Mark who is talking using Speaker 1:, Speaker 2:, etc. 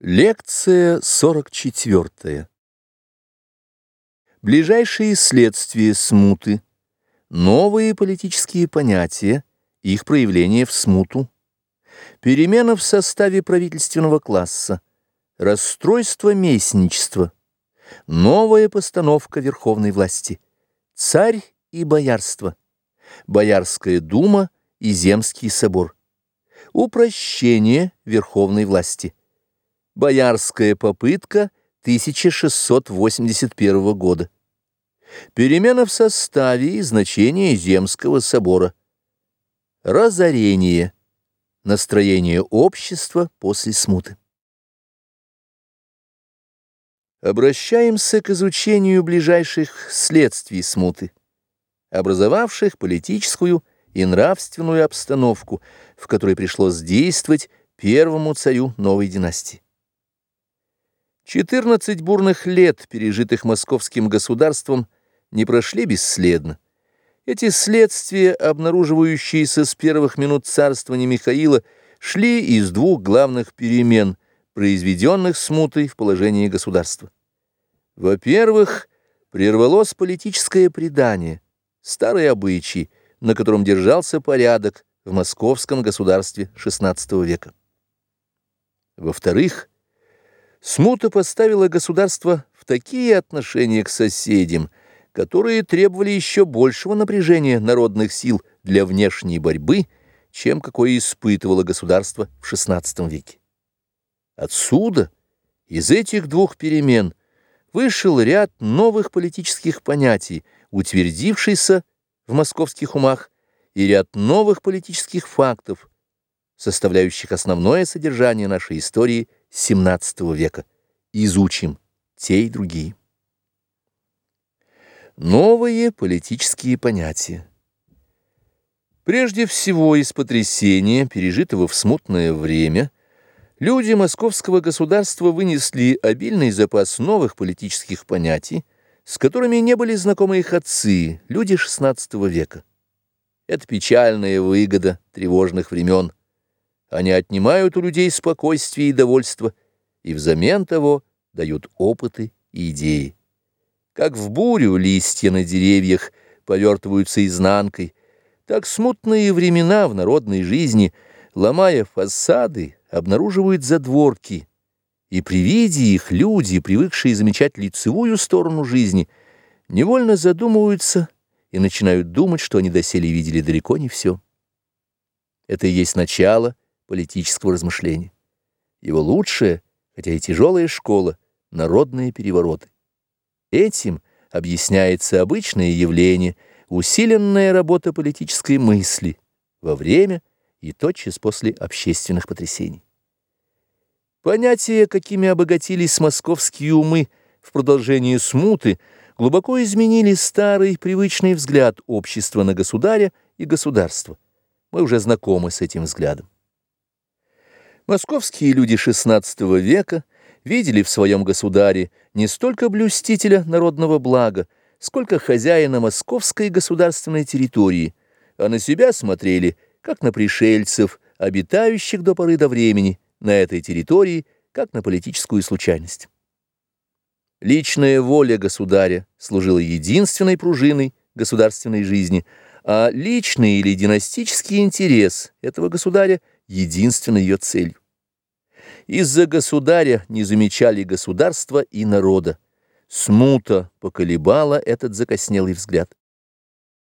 Speaker 1: Лекция 44. Ближайшие следствия смуты, новые политические понятия, их проявление в смуту, перемена в составе правительственного класса, расстройство местничества, новая постановка верховной власти, царь и боярство, Боярская дума и Земский собор, упрощение верховной власти. Боярская попытка 1681 года. Перемена в составе и значении Земского собора. Разорение. Настроение общества после смуты. Обращаемся к изучению ближайших следствий смуты, образовавших политическую и нравственную обстановку, в которой пришлось действовать первому царю новой династии. 14 бурных лет, пережитых московским государством, не прошли бесследно. Эти следствия, обнаруживающиеся с первых минут царствования Михаила, шли из двух главных перемен, произведенных смутой в положении государства. Во-первых, прервалось политическое предание, старый обычай, на котором держался порядок в московском государстве XVI века. Во-вторых, Смута поставила государство в такие отношения к соседям, которые требовали еще большего напряжения народных сил для внешней борьбы, чем какое испытывало государство в XVI веке. Отсюда, из этих двух перемен, вышел ряд новых политических понятий, утвердившийся в московских умах, и ряд новых политических фактов, составляющих основное содержание нашей истории XVII века. Изучим те и другие. Новые политические понятия. Прежде всего, из потрясения, пережитого в смутное время, люди московского государства вынесли обильный запас новых политических понятий, с которыми не были знакомы их отцы, люди XVI века. Это печальная выгода тревожных времен, они отнимают у людей спокойствие и довольство, и взамен того дают опыты и идеи. Как в бурю листья на деревьях повертываются изнанкой, так смутные времена в народной жизни, ломая фасады, обнаруживают задворки, и при виде их люди, привыкшие замечать лицевую сторону жизни, невольно задумываются и начинают думать, что они доселе видели далеко не все. Это и есть начало – политического размышления. Его лучшая, хотя и тяжелая школа — народные перевороты. Этим объясняется обычное явление, усиленная работа политической мысли во время и тотчас после общественных потрясений. Понятия, какими обогатились московские умы в продолжении смуты, глубоко изменили старый привычный взгляд общества на государя и государство. Мы уже знакомы с этим взглядом. Московские люди XVI века видели в своем государе не столько блюстителя народного блага, сколько хозяина московской государственной территории, а на себя смотрели, как на пришельцев, обитающих до поры до времени на этой территории, как на политическую случайность. Личная воля государя служила единственной пружиной государственной жизни, а личный или династический интерес этого государя – единственной ее целью. Из-за государя не замечали государства и народа. Смута поколебала этот закоснелый взгляд.